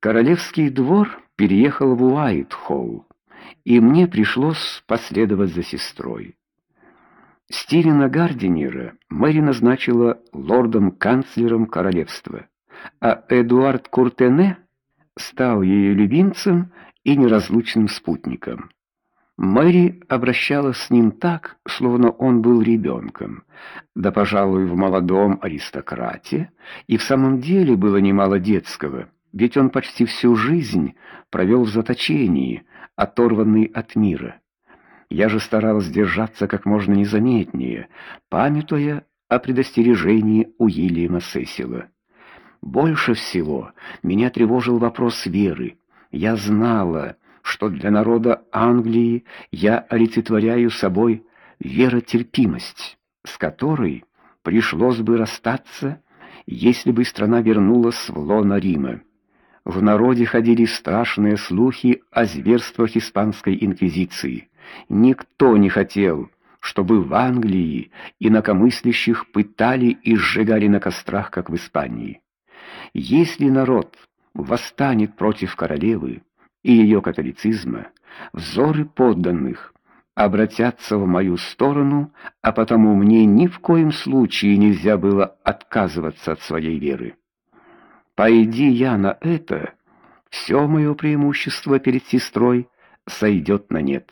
Королевский двор переехал в Уайт-Холл, и мне пришлось последовать за сестрой. Стивена Гардинера Мэри назначила лордом-канцлером королевства, а Эдуард Куртене стал ее любимцем и неразлучным спутником. Мэри обращалась с ним так, словно он был ребенком. Да, пожалуй, в молодом аристократе и в самом деле было немало детского ведь он почти всю жизнь провел в заточении, оторванный от мира. Я же старалась держаться как можно незаметнее, памятуя о предостережении Уильяма Сесила. Больше всего меня тревожил вопрос веры. Я знала, что для народа Англии я олицетворяю собой веротерпимость, с которой пришлось бы расстаться, если бы страна вернулась в лоно Рима. В народе ходили страшные слухи о зверствах испанской инквизиции. Никто не хотел, чтобы в Англии инакомыслящих пытали и сжигали на кострах, как в Испании. Если народ восстанет против королевы и ее католицизма, взоры подданных обратятся в мою сторону, а потому мне ни в коем случае нельзя было отказываться от своей веры. Пойди я на это, все мое преимущество перед сестрой сойдет на нет.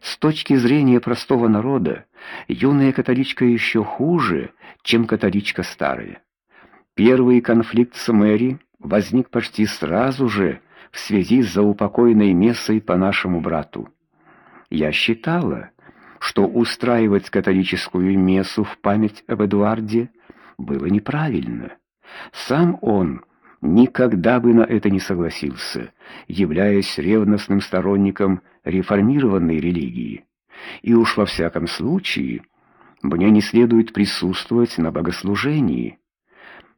С точки зрения простого народа, юная католичка еще хуже, чем католичка старая. Первый конфликт с Мэри возник почти сразу же в связи с заупокойной мессой по нашему брату. Я считала, что устраивать католическую мессу в память об Эдуарде было неправильно. Сам он никогда бы на это не согласился, являясь ревностным сторонником реформированной религии. И уж во всяком случае, мне не следует присутствовать на богослужении.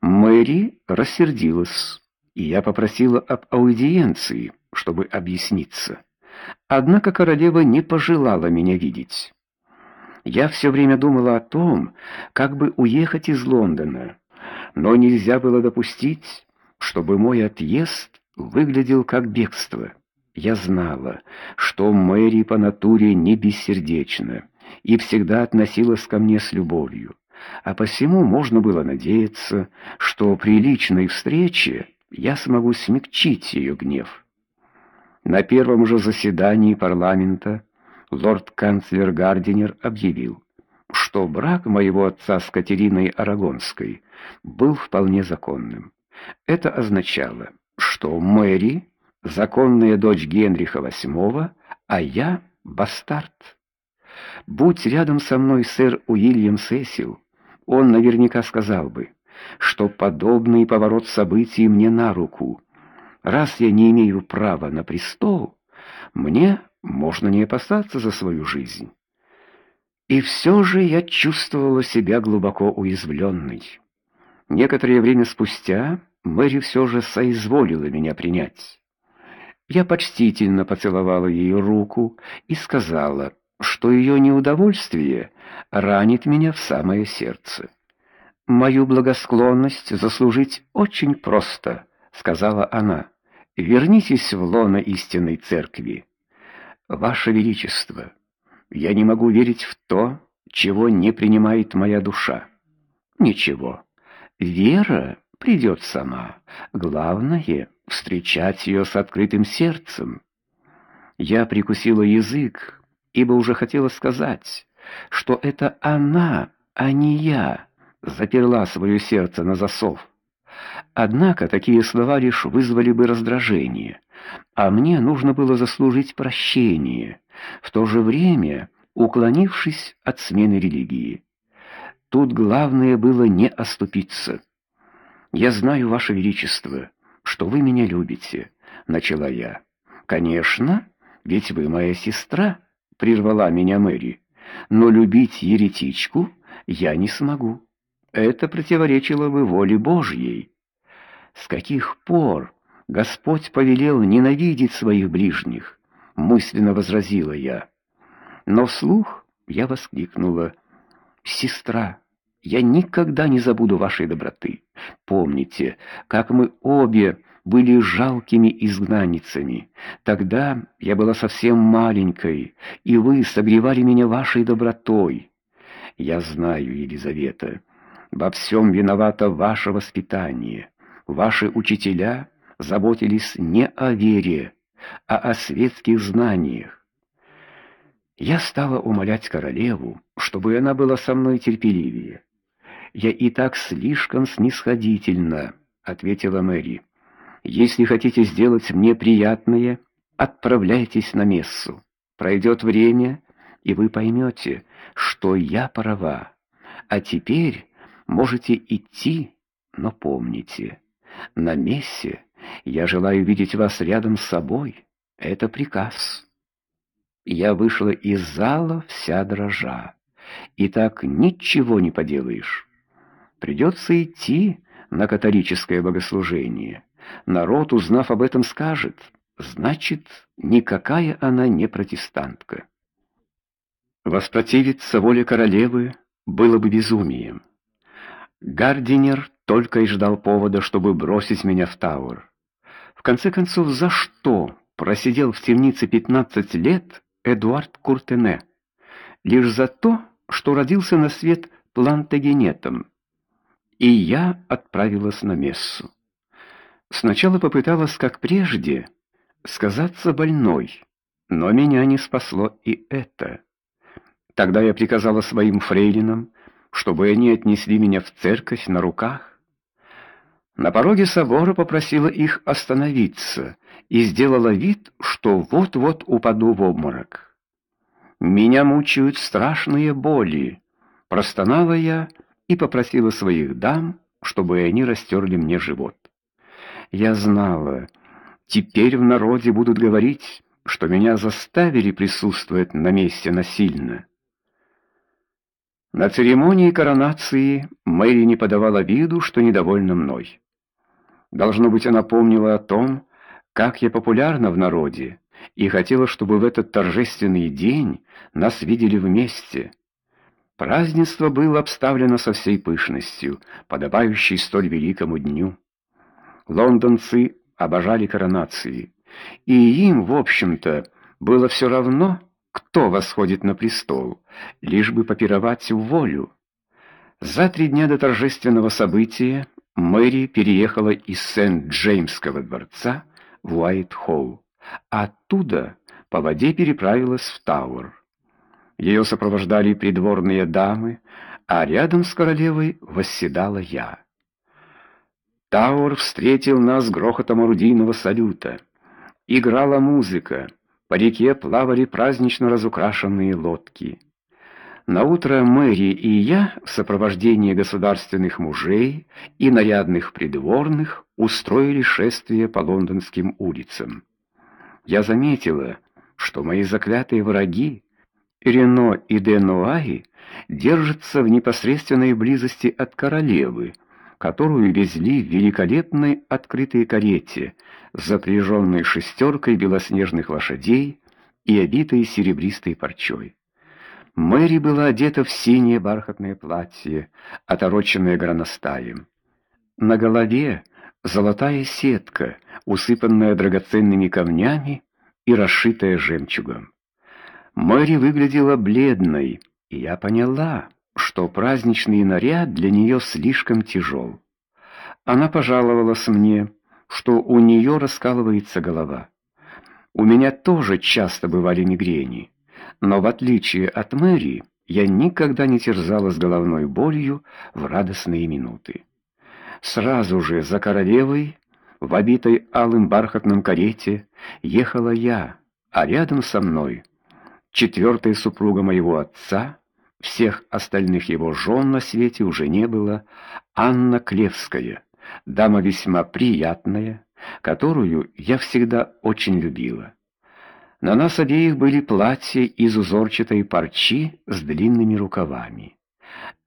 Мэри рассердилась, и я попросила об аудиенции, чтобы объясниться. Однако королева не пожелала меня видеть. Я все время думала о том, как бы уехать из Лондона, но нельзя было допустить, чтобы мой отъезд выглядел как бегство. Я знала, что Мэри по натуре не бессердечна и всегда относилась ко мне с любовью, а посему можно было надеяться, что при личной встрече я смогу смягчить ее гнев. На первом же заседании парламента лорд-канцлер Гардинер объявил, что брак моего отца с Катериной Арагонской был вполне законным. Это означало, что Мэри законная дочь Генриха VIII, а я бастард. Будь рядом со мной сэр Уильям Сесил, он наверняка сказал бы, что подобный поворот событий мне на руку. Раз я не имею права на престол, мне можно не опасаться за свою жизнь. И все же я чувствовала себя глубоко уязвленной. Некоторое время спустя Мэри все же соизволила меня принять. Я почтительно поцеловала ее руку и сказала, что ее неудовольствие ранит меня в самое сердце. Мою благосклонность заслужить очень просто, сказала она. Вернитесь в лоно истинной церкви. Ваше величество, я не могу верить в то, чего не принимает моя душа. Ничего. Вера придет сама. Главное встречать ее с открытым сердцем. Я прикусила язык, ибо уже хотела сказать, что это она, а не я, заперла свое сердце на засов. Однако такие слова лишь вызвали бы раздражение, а мне нужно было заслужить прощение, в то же время уклонившись от смены религии. Тут главное было не оступиться. Я знаю, ваше величество, что вы меня любите, начала я. Конечно, ведь вы моя сестра, прервала меня Мэри. Но любить еретичку я не смогу. Это противоречило бы воле Божьей. С каких пор Господь повелел ненавидеть своих ближних? мысленно возразила я. Но вслух я воскликнула: "Сестра, Я никогда не забуду вашей доброты. Помните, как мы обе были жалкими изгнанницами. Тогда я была совсем маленькой, и вы согревали меня вашей добротой. Я знаю, Елизавета, во всем виновато ваше воспитание. Ваши учителя заботились не о вере, а о светских знаниях. Я стала умолять королеву, чтобы она была со мной терпеливее. Я и так слишком снисходительна, ответила Мэри. Если хотите сделать мне приятное, отправляйтесь на мессу. Пройдет время, и вы поймете, что я права. А теперь можете идти, но помните, на мессе я желаю видеть вас рядом с собой. Это приказ. Я вышла из зала вся дрожа. И так ничего не поделаешь. Придется идти на католическое богослужение. Народ, узнав об этом, скажет: значит, никакая она не протестантка. Воспротивиться воле королевы было бы безумием. Гардинер только и ждал повода, чтобы бросить меня в Тауэр. В конце концов, за что просидел в темнице 15 лет Эдуард Куртене? Лишь за то, что родился на свет плантагенетом. И я отправилась на мессу. Сначала попыталась, как прежде, сказаться больной, но меня не спасло и это. Тогда я приказала своим фрейлинам, чтобы они отнесли меня в церковь на руках. На пороге собора попросила их остановиться и сделала вид, что вот-вот упаду в обморок. Меня мучают страшные боли, простонала я и попросила своих дам, чтобы они растерли мне живот. Я знала, теперь в народе будут говорить, что меня заставили присутствовать на месте насильно. На церемонии коронации Мэри не подавала виду, что недовольна мной. Должно быть, она помнила о том, как я популярна в народе, и хотела, чтобы в этот торжественный день нас видели вместе. Празднество было обставлено со всей пышностью, подобающей столь великому дню. Лондонцы обожали коронации, и им, в общем-то, было все равно, кто восходит на престол, лишь бы попировать в волю. За три дня до торжественного события Мэри переехала из Сент-Джеймского дворца в Уайт-Холл, а оттуда по воде переправилась в Тауэр. Ее сопровождали придворные дамы, а рядом с королевой восседала я. Тауэр встретил нас грохотом орудийного салюта. Играла музыка, по реке плавали празднично разукрашенные лодки. На утро Мэри и я в сопровождении государственных мужей и нарядных придворных устроили шествие по лондонским улицам. Я заметила, что мои заклятые враги Рено и Денуаи держатся в непосредственной близости от королевы, которую везли в великолепной открытой карете, запряженной шестеркой белоснежных лошадей и обитой серебристой парчой. Мэри была одета в синее бархатное платье, отороченное горностаем. На голове золотая сетка, усыпанная драгоценными камнями и расшитая жемчугом. Мэри выглядела бледной, и я поняла, что праздничный наряд для нее слишком тяжел. Она пожаловалась мне, что у нее раскалывается голова. У меня тоже часто бывали мигрени. Но в отличие от Мэри, я никогда не терзалась головной болью в радостные минуты. Сразу же за королевой, в обитой алым бархатном карете, ехала я, а рядом со мной четвертая супруга моего отца, всех остальных его жен на свете уже не было, Анна Клевская, дама весьма приятная, которую я всегда очень любила. На нас обеих были платья из узорчатой парчи с длинными рукавами.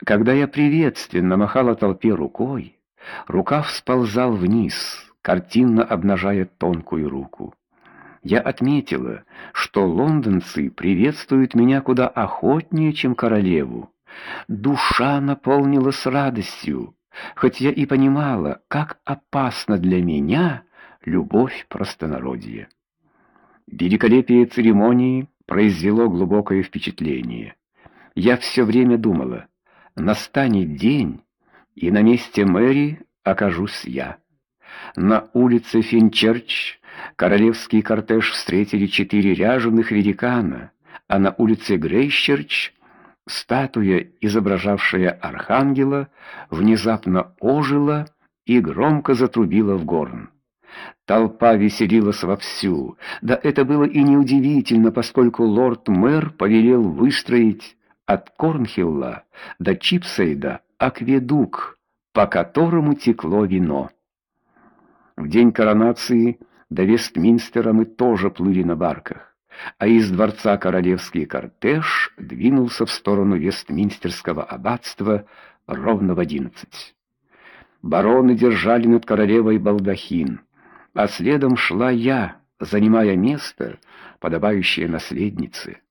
Когда я приветственно махала толпе рукой, рукав сползал вниз, картинно обнажая тонкую руку. Я отметила, что лондонцы приветствуют меня куда охотнее, чем королеву, Душа наполнилась радостью, хоть я и понимала, как опасна для меня любовь простонародья. Великолепие церемонии произвело глубокое впечатление. Я все время думала, настанет день, и на месте Мэри окажусь я. На улице Финчерч королевский кортеж встретили четыре ряженых великана, а на улице Грейщерч статуя, изображавшая архангела, внезапно ожила и громко затрубила в горн. Толпа веселилась вовсю. Да это было и неудивительно, поскольку лорд-мэр повелел выстроить от Корнхилла до Чипсейда акведук, по которому текло вино. В день коронации до Вестминстера мы тоже плыли на барках, а из дворца королевский кортеж двинулся в сторону Вестминстерского аббатства ровно в одиннадцать. Бароны держали над королевой балдахин, а следом шла я, занимая место, подобающее наследнице.